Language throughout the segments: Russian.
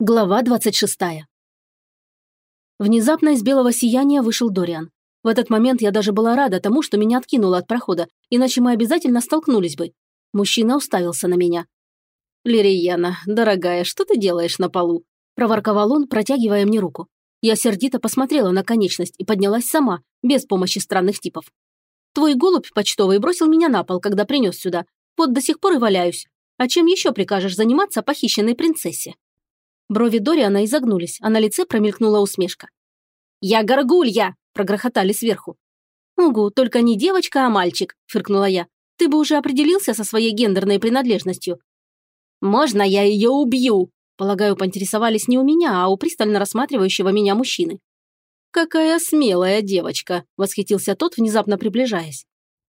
Глава 26. Внезапно из белого сияния вышел Дориан. В этот момент я даже была рада тому, что меня откинуло от прохода, иначе мы обязательно столкнулись бы. Мужчина уставился на меня. «Лириена, дорогая, что ты делаешь на полу?» – проворковал он, протягивая мне руку. Я сердито посмотрела на конечность и поднялась сама, без помощи странных типов. «Твой голубь почтовый бросил меня на пол, когда принес сюда. Вот до сих пор и валяюсь. А чем еще прикажешь заниматься похищенной принцессе?» Брови Дориана изогнулись, а на лице промелькнула усмешка. «Я горгулья!» – прогрохотали сверху. «Угу, только не девочка, а мальчик», – фыркнула я. «Ты бы уже определился со своей гендерной принадлежностью». «Можно я ее убью?» – полагаю, поинтересовались не у меня, а у пристально рассматривающего меня мужчины. «Какая смелая девочка!» – восхитился тот, внезапно приближаясь.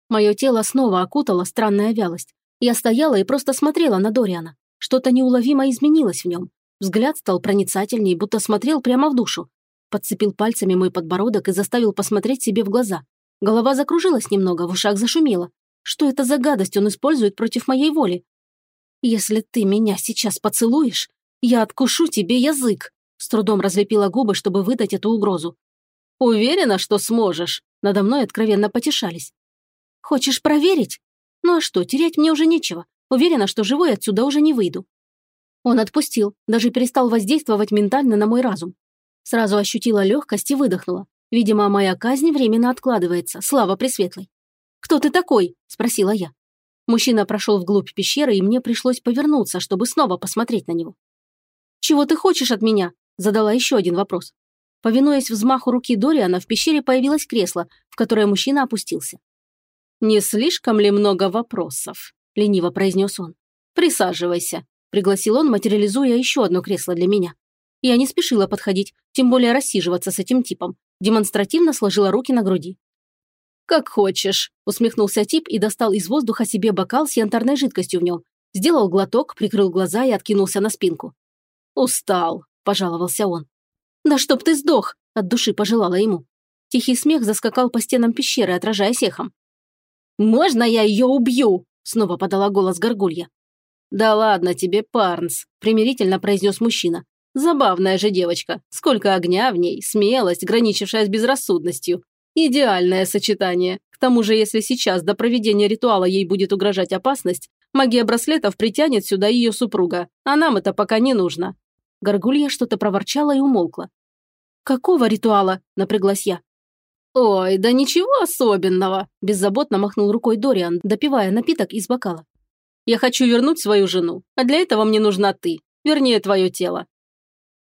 Мое тело снова окутала странная вялость. Я стояла и просто смотрела на Дориана. Что-то неуловимо изменилось в нем. Взгляд стал проницательней, будто смотрел прямо в душу. Подцепил пальцами мой подбородок и заставил посмотреть себе в глаза. Голова закружилась немного, в ушах зашумело. Что это за гадость он использует против моей воли? «Если ты меня сейчас поцелуешь, я откушу тебе язык», с трудом разлепила губы, чтобы выдать эту угрозу. «Уверена, что сможешь?» Надо мной откровенно потешались. «Хочешь проверить? Ну а что, терять мне уже нечего. Уверена, что живой отсюда уже не выйду. Он отпустил, даже перестал воздействовать ментально на мой разум. Сразу ощутила легкость и выдохнула. Видимо, моя казнь временно откладывается, слава Пресветлой. «Кто ты такой?» – спросила я. Мужчина прошел вглубь пещеры, и мне пришлось повернуться, чтобы снова посмотреть на него. «Чего ты хочешь от меня?» – задала еще один вопрос. Повинуясь взмаху руки Дориана, в пещере появилось кресло, в которое мужчина опустился. «Не слишком ли много вопросов?» – лениво произнес он. «Присаживайся пригласил он, материализуя еще одно кресло для меня. Я не спешила подходить, тем более рассиживаться с этим типом. Демонстративно сложила руки на груди. «Как хочешь», – усмехнулся тип и достал из воздуха себе бокал с янтарной жидкостью в нем. Сделал глоток, прикрыл глаза и откинулся на спинку. «Устал», – пожаловался он. «Да чтоб ты сдох!» – от души пожелала ему. Тихий смех заскакал по стенам пещеры, отражаясь эхом. «Можно я ее убью?» – снова подала голос Горгулья. «Да ладно тебе, Парнс», – примирительно произнес мужчина. «Забавная же девочка. Сколько огня в ней, смелость, граничившая с безрассудностью. Идеальное сочетание. К тому же, если сейчас до проведения ритуала ей будет угрожать опасность, магия браслетов притянет сюда ее супруга, а нам это пока не нужно». Горгулья что-то проворчала и умолкла. «Какого ритуала?» – напряглась я. «Ой, да ничего особенного!» – беззаботно махнул рукой Дориан, допивая напиток из бокала. Я хочу вернуть свою жену, а для этого мне нужна ты, вернее, твое тело».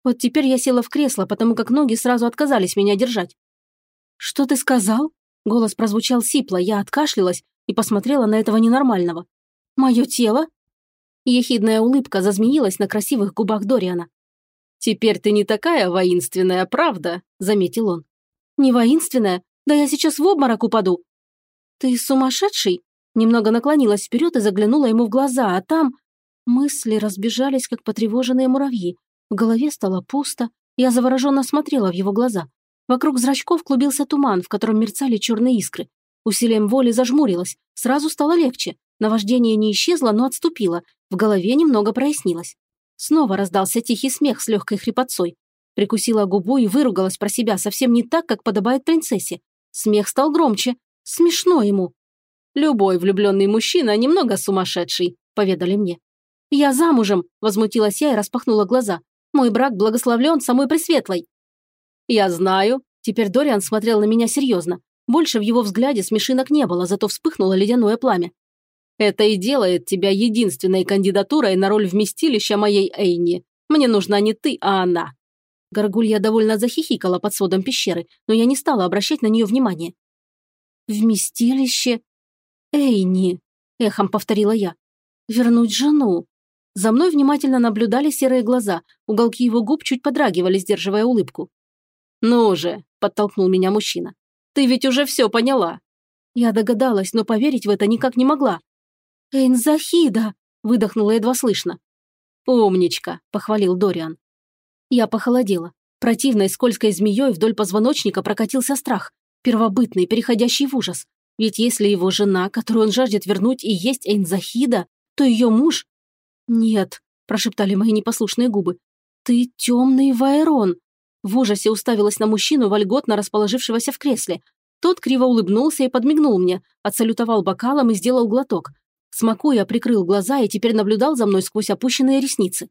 Вот теперь я села в кресло, потому как ноги сразу отказались меня держать. «Что ты сказал?» Голос прозвучал сипло, я откашлялась и посмотрела на этого ненормального. «Мое тело?» Ехидная улыбка зазмеилась на красивых губах Дориана. «Теперь ты не такая воинственная, правда?» – заметил он. «Не воинственная? Да я сейчас в обморок упаду!» «Ты сумасшедший?» Немного наклонилась вперед и заглянула ему в глаза, а там... Мысли разбежались, как потревоженные муравьи. В голове стало пусто. Я завороженно смотрела в его глаза. Вокруг зрачков клубился туман, в котором мерцали черные искры. Усилием воли зажмурилась. Сразу стало легче. Наваждение не исчезло, но отступило. В голове немного прояснилось. Снова раздался тихий смех с легкой хрипотцой. Прикусила губу и выругалась про себя совсем не так, как подобает принцессе. Смех стал громче. Смешно ему. Любой влюбленный мужчина немного сумасшедший», – поведали мне. «Я замужем», – возмутилась я и распахнула глаза. «Мой брак благословлен самой Пресветлой». «Я знаю». Теперь Дориан смотрел на меня серьезно. Больше в его взгляде смешинок не было, зато вспыхнуло ледяное пламя. «Это и делает тебя единственной кандидатурой на роль вместилища моей Эйни. Мне нужна не ты, а она». Горгулья довольно захихикала под сводом пещеры, но я не стала обращать на нее внимания. «Вместилище? «Эйни!» – эхом повторила я. «Вернуть жену!» За мной внимательно наблюдали серые глаза, уголки его губ чуть подрагивали, сдерживая улыбку. «Ну же!» – подтолкнул меня мужчина. «Ты ведь уже все поняла!» Я догадалась, но поверить в это никак не могла. «Эйнзахида!» – выдохнула едва слышно. «Умничка!» – похвалил Дориан. Я похолодела. Противной скользкой змеей вдоль позвоночника прокатился страх, первобытный, переходящий в ужас. Ведь если его жена, которую он жаждет вернуть, и есть Эйнзахида, то ее муж... «Нет», – прошептали мои непослушные губы. «Ты темный Вайрон!» В ужасе уставилась на мужчину, вольготно расположившегося в кресле. Тот криво улыбнулся и подмигнул мне, отсалютовал бокалом и сделал глоток. Смакуя, прикрыл глаза и теперь наблюдал за мной сквозь опущенные ресницы.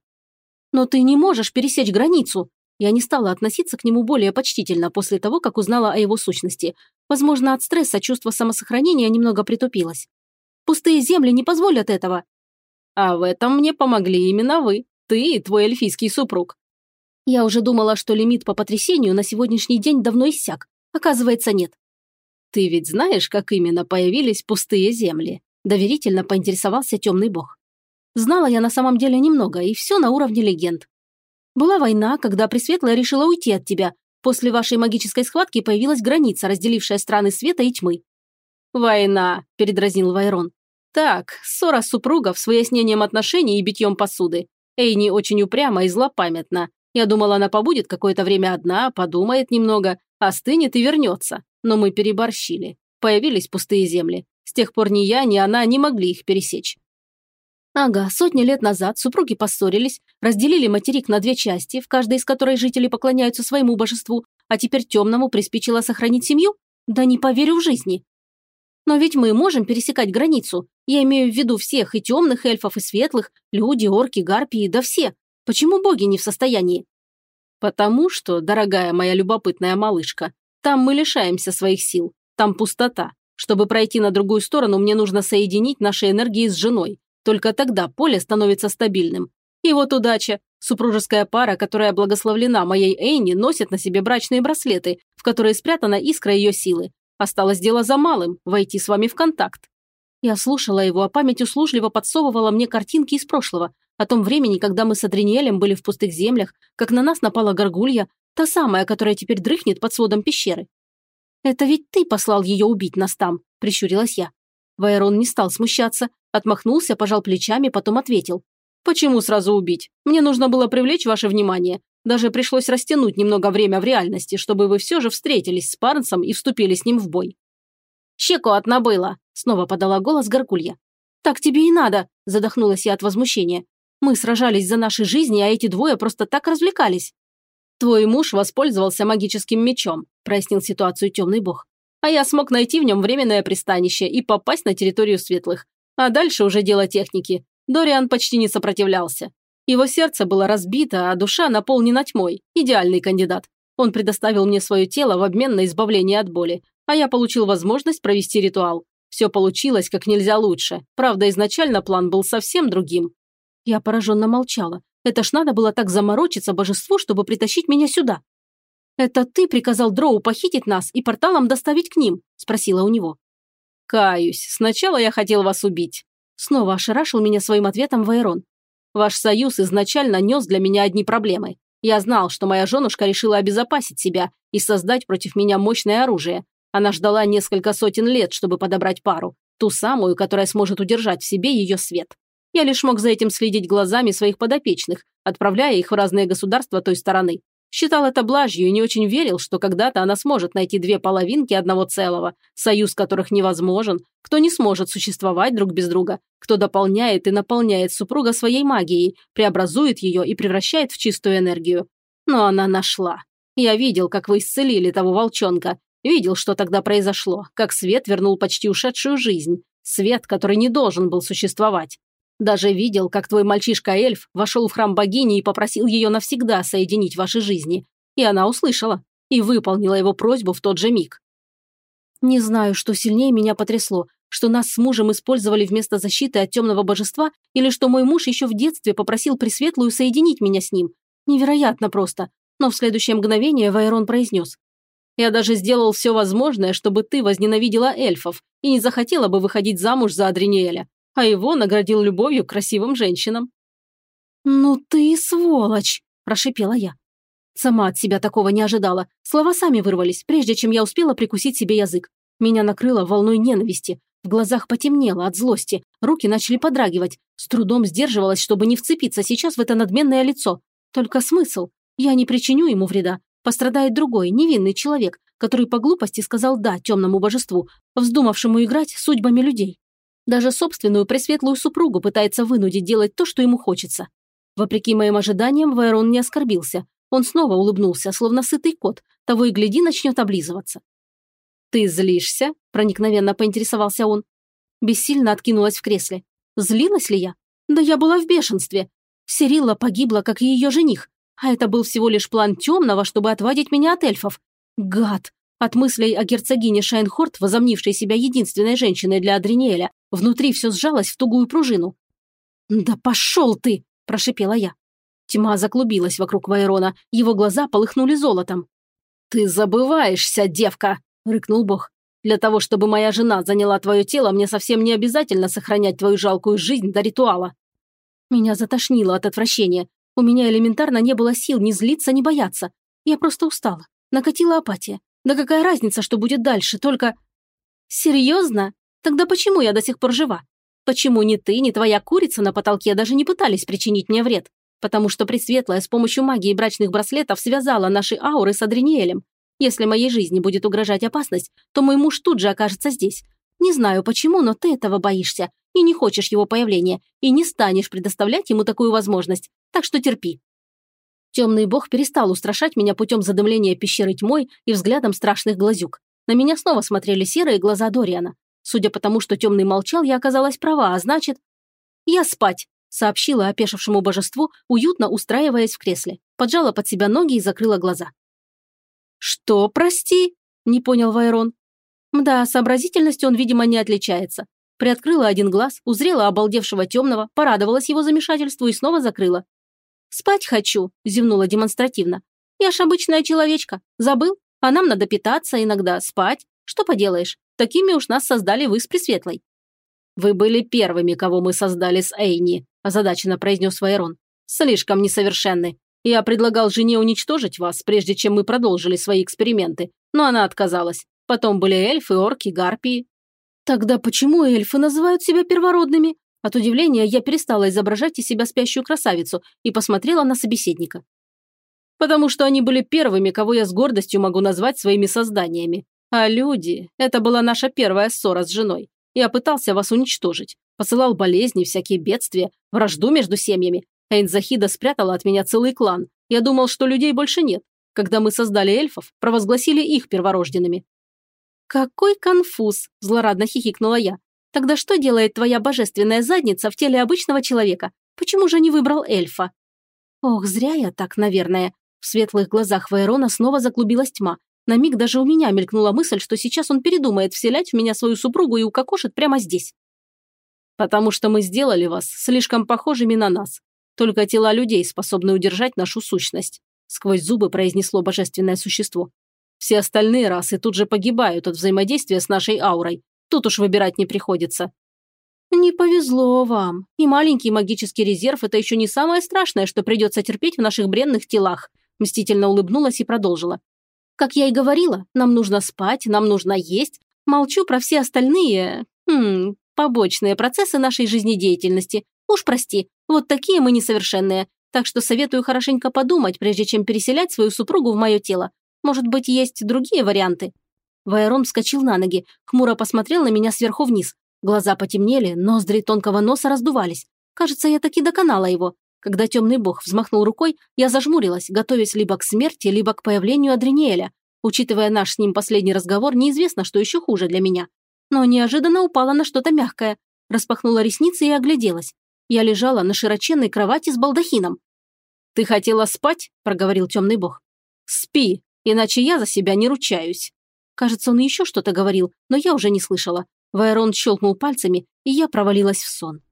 «Но ты не можешь пересечь границу!» Я не стала относиться к нему более почтительно после того, как узнала о его сущности. Возможно, от стресса чувство самосохранения немного притупилось. «Пустые земли не позволят этого!» «А в этом мне помогли именно вы, ты и твой эльфийский супруг». Я уже думала, что лимит по потрясению на сегодняшний день давно иссяк. Оказывается, нет. «Ты ведь знаешь, как именно появились пустые земли?» Доверительно поинтересовался темный бог. Знала я на самом деле немного, и все на уровне легенд. Была война, когда Пресветлая решила уйти от тебя. После вашей магической схватки появилась граница, разделившая страны света и тьмы. «Война», – передразнил Вайрон. «Так, ссора супругов с выяснением отношений и битьем посуды. Эйни очень упряма и злопамятна. Я думала, она побудет какое-то время одна, подумает немного, остынет и вернется. Но мы переборщили. Появились пустые земли. С тех пор ни я, ни она не могли их пересечь. Ага, сотни лет назад супруги поссорились, разделили материк на две части, в каждой из которой жители поклоняются своему божеству, а теперь темному приспичило сохранить семью? Да не поверю в жизни. Но ведь мы можем пересекать границу. Я имею в виду всех, и темных эльфов, и светлых, люди, орки, гарпии, да все. Почему боги не в состоянии? Потому что, дорогая моя любопытная малышка, там мы лишаемся своих сил, там пустота. Чтобы пройти на другую сторону, мне нужно соединить наши энергии с женой. Только тогда поле становится стабильным. И вот удача. Супружеская пара, которая благословлена моей Эйни, носит на себе брачные браслеты, в которые спрятана искра ее силы. Осталось дело за малым – войти с вами в контакт. Я слушала его, а память услужливо подсовывала мне картинки из прошлого, о том времени, когда мы с Адриниэлем были в пустых землях, как на нас напала горгулья, та самая, которая теперь дрыхнет под сводом пещеры. «Это ведь ты послал ее убить нас там», – прищурилась я. Вайрон не стал смущаться, отмахнулся, пожал плечами, потом ответил. «Почему сразу убить? Мне нужно было привлечь ваше внимание. Даже пришлось растянуть немного время в реальности, чтобы вы все же встретились с Парнсом и вступили с ним в бой». «Щекотно было», – снова подала голос Горгулья. «Так тебе и надо», – задохнулась я от возмущения. «Мы сражались за наши жизни, а эти двое просто так развлекались». «Твой муж воспользовался магическим мечом», – прояснил ситуацию темный бог. «А я смог найти в нем временное пристанище и попасть на территорию светлых. А дальше уже дело техники. Дориан почти не сопротивлялся. Его сердце было разбито, а душа наполнена тьмой. Идеальный кандидат. Он предоставил мне свое тело в обмен на избавление от боли, а я получил возможность провести ритуал. Все получилось как нельзя лучше. Правда, изначально план был совсем другим. Я пораженно молчала. Это ж надо было так заморочиться божеству, чтобы притащить меня сюда. «Это ты приказал Дроу похитить нас и порталом доставить к ним?» – спросила у него. «Каюсь, сначала я хотел вас убить». Снова ошарашил меня своим ответом Вайрон. «Ваш союз изначально нес для меня одни проблемы. Я знал, что моя женушка решила обезопасить себя и создать против меня мощное оружие. Она ждала несколько сотен лет, чтобы подобрать пару, ту самую, которая сможет удержать в себе ее свет. Я лишь мог за этим следить глазами своих подопечных, отправляя их в разные государства той стороны. Считал это блажью и не очень верил, что когда-то она сможет найти две половинки одного целого, союз которых невозможен, кто не сможет существовать друг без друга, кто дополняет и наполняет супруга своей магией, преобразует ее и превращает в чистую энергию. Но она нашла. Я видел, как вы исцелили того волчонка, видел, что тогда произошло, как свет вернул почти ушедшую жизнь, свет, который не должен был существовать. Даже видел, как твой мальчишка-эльф вошел в храм богини и попросил ее навсегда соединить ваши жизни. И она услышала и выполнила его просьбу в тот же миг. Не знаю, что сильнее меня потрясло, что нас с мужем использовали вместо защиты от темного божества или что мой муж еще в детстве попросил Пресветлую соединить меня с ним. Невероятно просто. Но в следующее мгновение Вайрон произнес. «Я даже сделал все возможное, чтобы ты возненавидела эльфов и не захотела бы выходить замуж за Адриниэля а его наградил любовью красивым женщинам. «Ну ты сволочь!» – прошипела я. Сама от себя такого не ожидала. Слова сами вырвались, прежде чем я успела прикусить себе язык. Меня накрыло волной ненависти. В глазах потемнело от злости, руки начали подрагивать. С трудом сдерживалась, чтобы не вцепиться сейчас в это надменное лицо. Только смысл? Я не причиню ему вреда. Пострадает другой, невинный человек, который по глупости сказал «да» темному божеству, вздумавшему играть судьбами людей. Даже собственную пресветлую супругу пытается вынудить делать то, что ему хочется. Вопреки моим ожиданиям, Вайрон не оскорбился. Он снова улыбнулся, словно сытый кот, того и гляди начнет облизываться. «Ты злишься?» – проникновенно поинтересовался он. Бессильно откинулась в кресле. Злилась ли я? Да я была в бешенстве. Сирилла погибла, как и ее жених. А это был всего лишь план темного, чтобы отвадить меня от эльфов. Гад! От мыслей о герцогине Шайнхорт, возомнившей себя единственной женщиной для Адриниэля, внутри все сжалось в тугую пружину. «Да пошел ты!» – прошипела я. Тьма заклубилась вокруг Вайрона, его глаза полыхнули золотом. «Ты забываешься, девка!» – рыкнул бог. «Для того, чтобы моя жена заняла твое тело, мне совсем не обязательно сохранять твою жалкую жизнь до ритуала». Меня затошнило от отвращения. У меня элементарно не было сил ни злиться, ни бояться. Я просто устала. Накатила апатия. Да какая разница, что будет дальше, только... Серьезно? Тогда почему я до сих пор жива? Почему ни ты, ни твоя курица на потолке даже не пытались причинить мне вред? Потому что Пресветлая с помощью магии брачных браслетов связала наши ауры с Адриниэлем. Если моей жизни будет угрожать опасность, то мой муж тут же окажется здесь. Не знаю почему, но ты этого боишься и не хочешь его появления, и не станешь предоставлять ему такую возможность. Так что терпи. Темный бог перестал устрашать меня путем задымления пещеры тьмой и взглядом страшных глазюк. На меня снова смотрели серые глаза Дориана. Судя по тому, что темный молчал, я оказалась права, а значит... «Я спать», — сообщила опешившему божеству, уютно устраиваясь в кресле. Поджала под себя ноги и закрыла глаза. «Что, прости?» – не понял Вайрон. Да, сообразительностью он, видимо, не отличается. Приоткрыла один глаз, узрела обалдевшего темного, порадовалась его замешательству и снова закрыла. «Спать хочу», – зевнула демонстративно. «Я ж обычная человечка. Забыл? А нам надо питаться, иногда спать. Что поделаешь? Такими уж нас создали вы с Пресветлой». «Вы были первыми, кого мы создали с Эйни», – озадаченно произнес Вайрон. «Слишком несовершенны. Я предлагал жене уничтожить вас, прежде чем мы продолжили свои эксперименты, но она отказалась. Потом были эльфы, орки, гарпии. Тогда почему эльфы называют себя первородными? От удивления я перестала изображать из себя спящую красавицу и посмотрела на собеседника. Потому что они были первыми, кого я с гордостью могу назвать своими созданиями. А люди – это была наша первая ссора с женой. Я пытался вас уничтожить. Посылал болезни, всякие бедствия, вражду между семьями, Эйнзахида спрятала от меня целый клан. Я думал, что людей больше нет. Когда мы создали эльфов, провозгласили их перворожденными. «Какой конфуз!» – злорадно хихикнула я. «Тогда что делает твоя божественная задница в теле обычного человека? Почему же не выбрал эльфа?» «Ох, зря я так, наверное». В светлых глазах Вайрона снова заклубилась тьма. На миг даже у меня мелькнула мысль, что сейчас он передумает вселять в меня свою супругу и укокошит прямо здесь. «Потому что мы сделали вас слишком похожими на нас. Только тела людей способны удержать нашу сущность», сквозь зубы произнесло божественное существо. «Все остальные расы тут же погибают от взаимодействия с нашей аурой. Тут уж выбирать не приходится». «Не повезло вам. И маленький магический резерв – это еще не самое страшное, что придется терпеть в наших бренных телах», мстительно улыбнулась и продолжила. «Как я и говорила, нам нужно спать, нам нужно есть. Молчу про все остальные... Хм, побочные процессы нашей жизнедеятельности. Уж прости, вот такие мы несовершенные. Так что советую хорошенько подумать, прежде чем переселять свою супругу в мое тело. Может быть, есть другие варианты?» Вайрон вскочил на ноги, хмуро посмотрел на меня сверху вниз. Глаза потемнели, ноздри тонкого носа раздувались. Кажется, я таки доконала его. Когда темный бог взмахнул рукой, я зажмурилась, готовясь либо к смерти, либо к появлению Адриниэля. Учитывая наш с ним последний разговор, неизвестно, что еще хуже для меня. Но неожиданно упала на что-то мягкое. Распахнула ресницы и огляделась. Я лежала на широченной кровати с балдахином. «Ты хотела спать?» – проговорил темный бог. «Спи, иначе я за себя не ручаюсь». Кажется, он еще что-то говорил, но я уже не слышала. Вайрон щелкнул пальцами, и я провалилась в сон.